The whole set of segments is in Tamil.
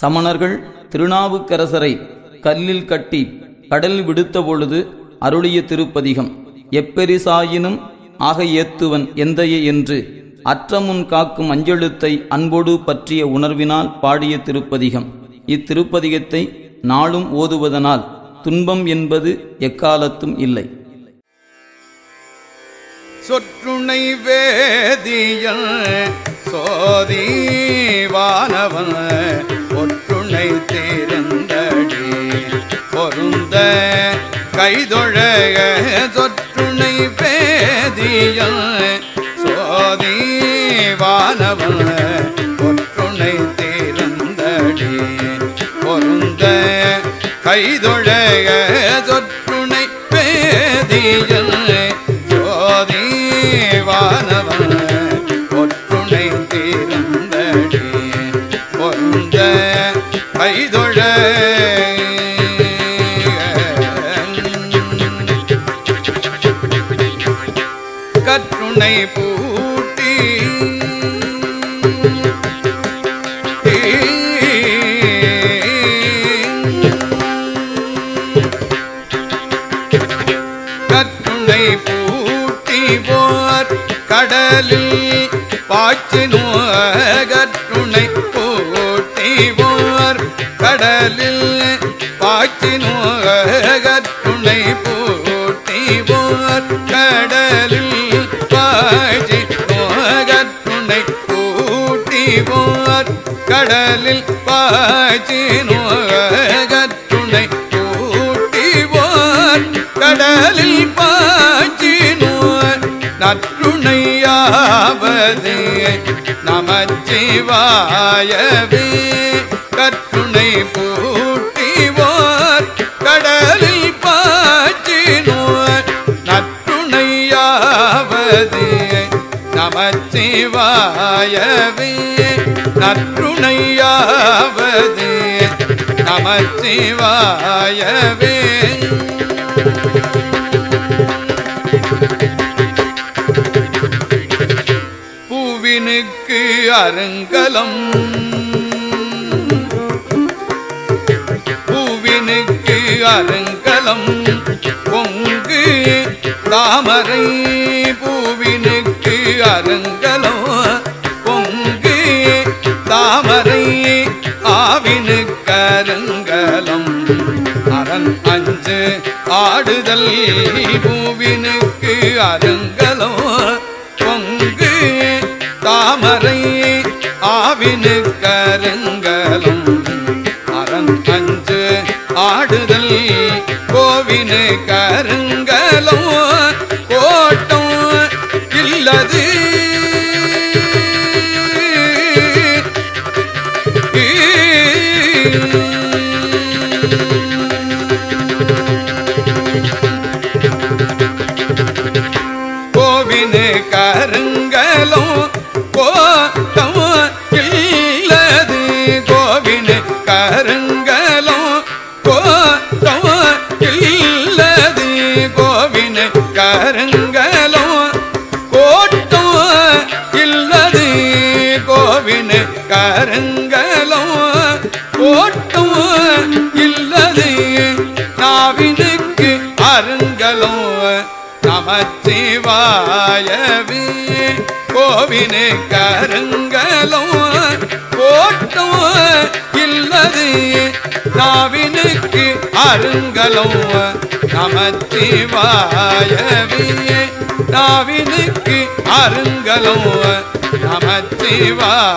சமணர்கள் திருநாவுக்கரசரை கல்லில் கட்டி கடல் விடுத்த பொழுது அருளிய திருப்பதிகம் எப்பெரிசாயினும் ஆக ஏத்துவன் எந்தையே? என்று அற்றமுன் காக்கும் அஞ்செழுத்தை அன்போடு பற்றிய உணர்வினால் பாடிய திருப்பதிகம். இத்திருப்பதிகத்தை நாளும் ஓதுவதனால் துன்பம் என்பது எக்காலத்தும் இல்லை. சொற்றுணை வேதியல் சோதிவானவன் கைதொழக சொற்றுணை சோதி வானவன் ஒற்றுணை தேர்ந்தடி. பொருந்த கைதொழக சொற்றுணை சோதி வானவன் ஒற்றுணை தீர்ந்தடி. பொருந்த கைதொழ கடலில் பாய்ச்சினோ நோகற்றுணை போட்டிவோர். கடலில் பாய்ச்சினோ நோகற்றுணை போட்டிவோர். கடலில் பாய்ச்சினோ நோகற்றுணை போட்டிவோர். கடலில் கடலில் நோகற்றுணை போட்டிவோர். கடலில் போர் கடலில் நற்றுணை நற்றுணையாவது நமச்சிவாயவே கற்றுணை பூட்டிவோர் கடலில் பாச்சினோர் நற்றுணையாவது நமச்சிவாயவே நற்றுணையாவதே நமச்சிவாயவே. அருங்கலம் பூவினுக்கு அருங்கலம். பொங்கு தாமரை பூவினுக்கு அருங்கலம். பொங்கு தாமரை ஆவினுக்கு அருங்கலம். அரண் அஞ்சு ஆடுதல் பூவினுக்கு அருங்க தாமரை ஆவினு கருங்கலம் அறம் அஞ்சு ஆடுதல் கோவினு கருங்கலம். நமச்சிவாயவே. கோவினு கருங்கலம் கோட்டம் இல்லது. நாவினுக்கு அருங்கலம் நமச்சிவாயவே. நாவினுக்கு அருங்கலம் நமச்சிவாயவே.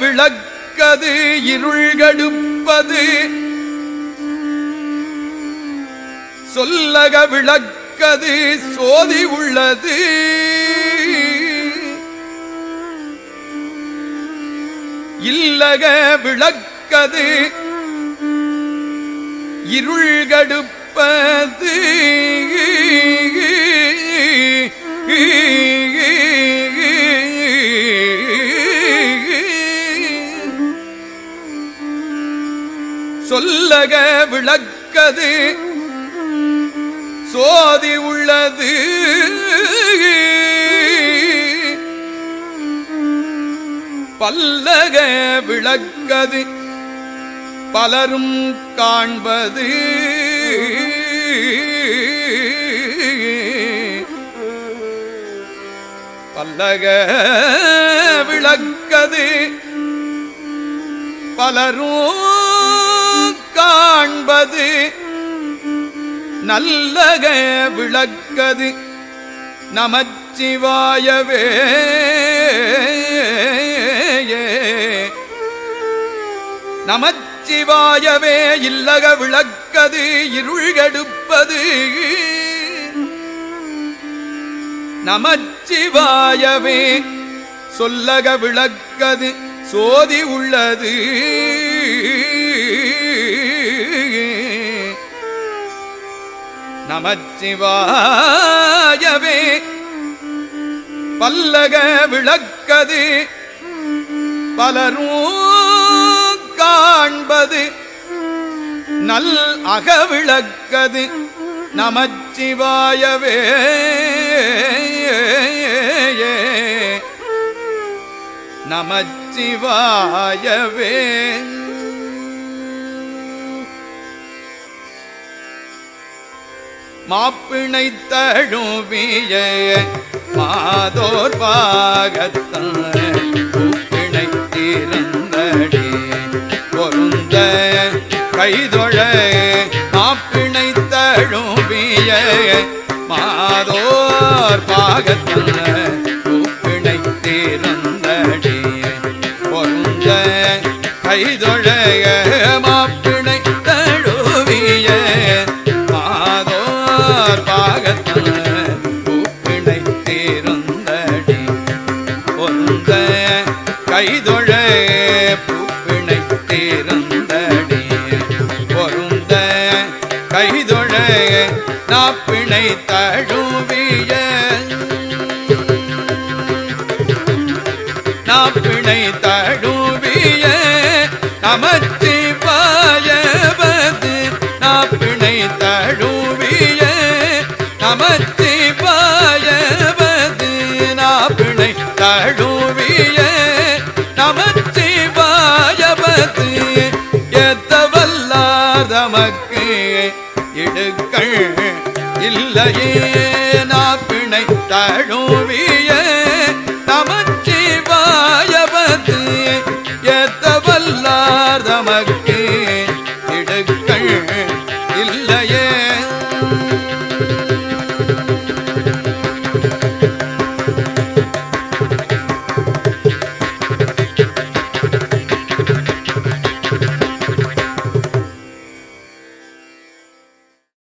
விளக்கது இருள்கடுப்பது சொல்லக விளக்கது சோதி உள்ளது. இல்லக விளக்கது இருள்கடுப்பது சொல்லக விளக்கது. சோதி உள்ளது. பல்லக விளக்கது. பலரும் காண்பது. பல்லக விளக்கது. பலரும் காண்பது. நல்லக விளக்கது. நமச்சிவாயவே. நமச்சிவாயவே இல்லக விளக்கது இருள்கெடுப்பது. நமச்சிவாயவே சொல்லக விளக்கது சோதி உள்ளது. நமச்சிவாயவே. பல்லக விளக்கது பலரும் காண்பது. நல் அகவிளக்கது நமச்சிவாயவே. நமச்சிவாயவே. மாப்பிணை தழுவிய மாதோர் பாகத்தான் தீர்ந்தடி பொருந்த கைதொழ மாப்பிணை தழுவிய மாதோர் பாகத்தான் கைதொழ பூப்பிணை தீர்ந்தடி பொருந்த கைதொழ நாப்பிணை தழுவிய. நாப்பிணை தழுவிய நமச்சிவாயவது. நாப்பிணை தழுவிய நமச்சிவாயவது நாப்பிணை தழுவிய. நமச்சிவாயவது எத்தவல்லார் தமக்கு இடுக்கள் இல்லையே. நாப்பிணை தழுவிய.